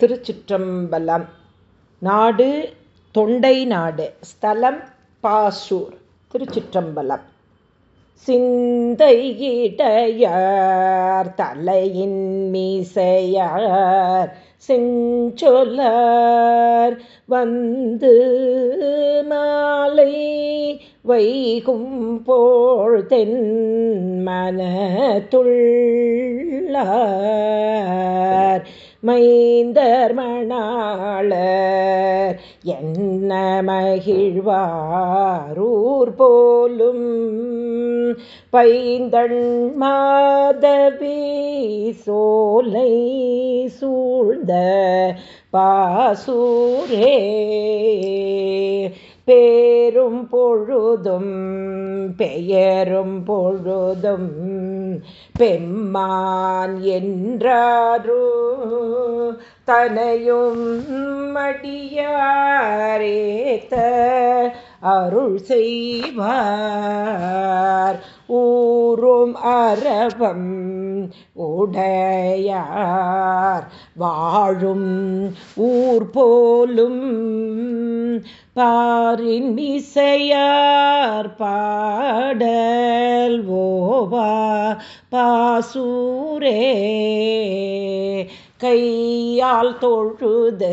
திருச்சிற்றம்பலம். நாடு தொண்டை நாடு. ஸ்தலம் பாசூர். திருச்சிற்றம்பலம். சிந்தையிடையார் தலையின் மீசையார் செஞ்சொல்லார் வந்து மாலை வைகும் போழ்தென் மனத்துள்ளார் மைந்தர் மணாளர் என்ன மகிழ்வாரூர் போலும். பைந்தண் மாதவி சோலை சூழ்ந்த பாசூரே. பேரும் பொழுதும் பெயரும் பொழுதும் பெம்மான் என்றாரோ தனையும் மடியாரேத்த அருள் செய்வார். ஊரும் அரவம் உடையார். வாழும் ஊர் போலும் பாரின் இசையார் பாடல் ஓவா. பாசூரே கையால் தொழுது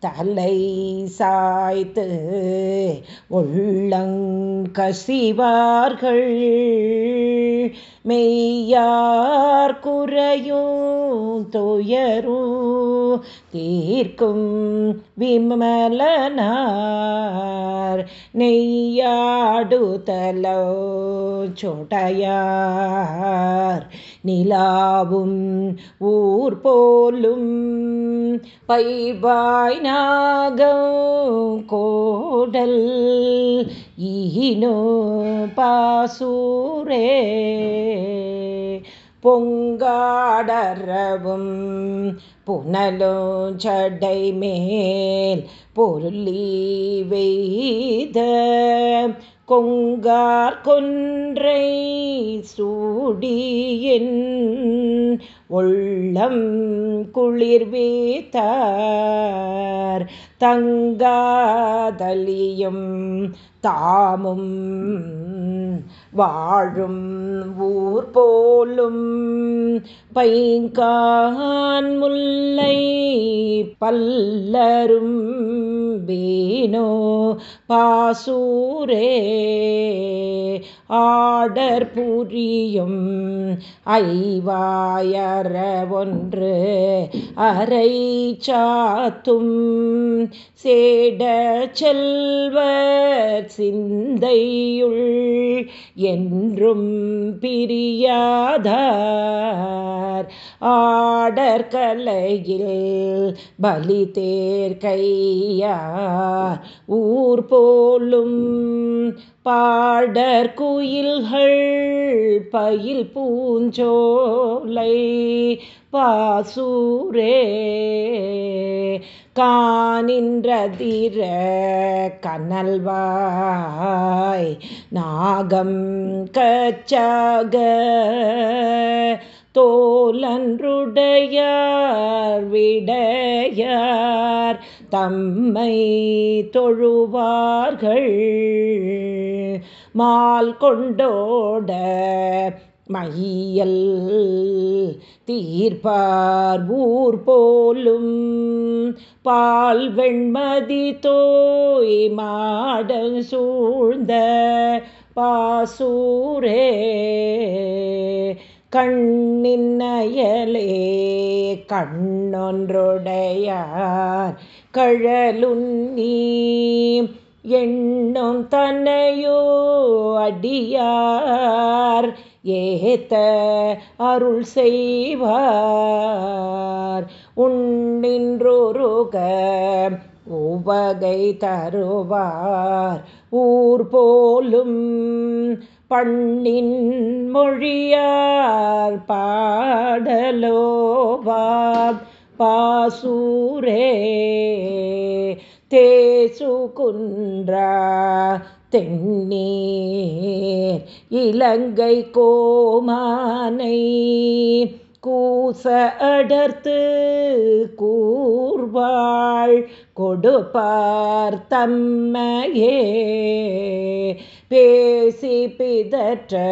தலை சாய்த்து உள்ளங்கசிவார்கள் மெய்யார் குறையும் துயரும் தீர்க்கும் விமலனார் நெய்யாடுதலோ சொடையார். நிலாவும் ஊர் போலும் பைபாய் நாகம் கோடல். ஈனோ பாசூரே பொங்காடரவும் புனலும் சடை மேல் பொருளி வெய்த கொங்கார் கொன்றை சூடியின் உள்ளம் குளிர்வீத்தார் தங்காதலியும் தாமும் வாழும் ஊர் போலும் பைங்கான் முல்லை பல்லரும் வீணோ பாசூரே. ஆடர் புரியும் ஐவாயர ஒன்று அரை சாத்தும் சேட செல்வர் சிந்தையுள் என்றும் பிரியாதார். ஆடர் கலையில் பலி தேர்கையார் ஊர் போலும் பாடர் குயில்கள் பயில் பூஞ்சோலை பாசூரே. காணின்றதிர கனல்வாய் நாகம் கச்சாக தோலன்றுடையார் விடையார் தம்மை தொழுவார்கள். மால் கொண்டோட மையல் தீர்ப்பார் ஊர் போலும் பால் வெண்மதி தோய் மாட சூழ்ந்த பாசூரே கண்ணின்னயலே கண்ணொன்றுடையார் கண்ணொன்றொடையார் கழலுன்னி எண்ணும் தன்னையோ அடியார் ஏத்த அருள் செய்வார். உண்ணின்றோருக உவகை தருவார். ஊர் போலும் பண்ணின் மொழியார் பாடலோவார். பாசூரே தேசு குன்றா தென்னீர். இலங்கை கோமானை கூச அடர்த்து கூர்வாள் கொடுப்பார் தம்மையே. பேசி பிதற்ற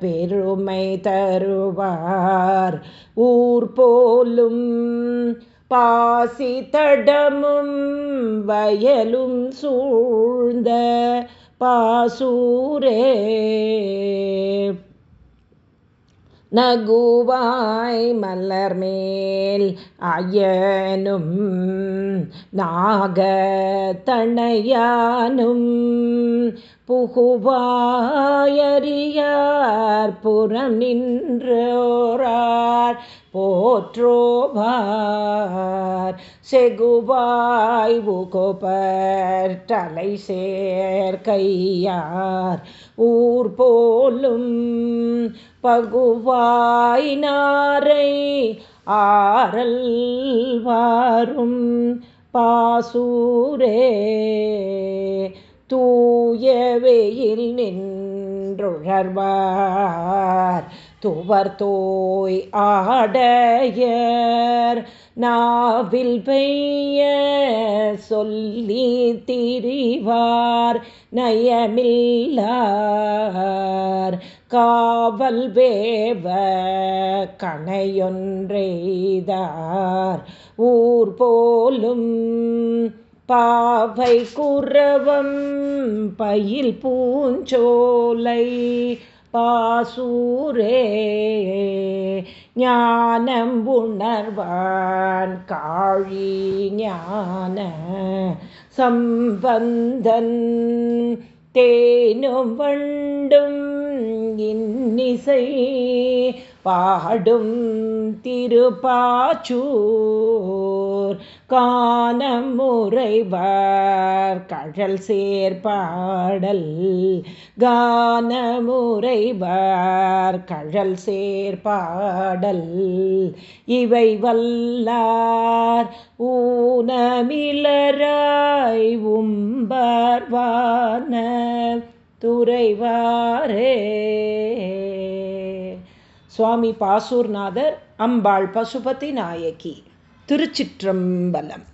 பெருமை தருவார் ஊர் போலும் பாசி தடமும் வயலும் சூழ்ந்த பாசூரே. நகுவாய் மலர் மேல் அயனும் நாகத்தணையானும் புகுவாயறியார் புறம் நின்றோரார் போற்றோபார். செகுவாய் உகோபர் தலை சேர்க்கையார் ஊர் போலும் பகுவாய் நாரை ஆரல் வாரும் பாசூரே. தூயவையில் நின்றுழர்வார் துவர்தோய் ஆடையர் நாவில் பெய்ய சொல்லி திரிவார். நயமில்லார் காவல் வேவ கணையொன்றெய்தார் ஊர் போலும் பாவை குறவம் பயில் பூஞ்சோலை பாசூரே. ஞானம் உணர்வான் காழி ஞான சம்பந்தன் தேனும் வண்டும் இன்னிசை பாடும் திருப்பாச்சூர். காணோர் காலம் முறைவார் கழல் சேர்பாடல். கானமுறைவர். கழல் சேர்பாடல். இவை வல்லார் ஊனமிலராய் உம்பர்வான துறைவாரே. சுவாமி பாசூர்நாதர் அம்பாள் பசுபதி நாயகி. திருச்சிற்றம்பலம்.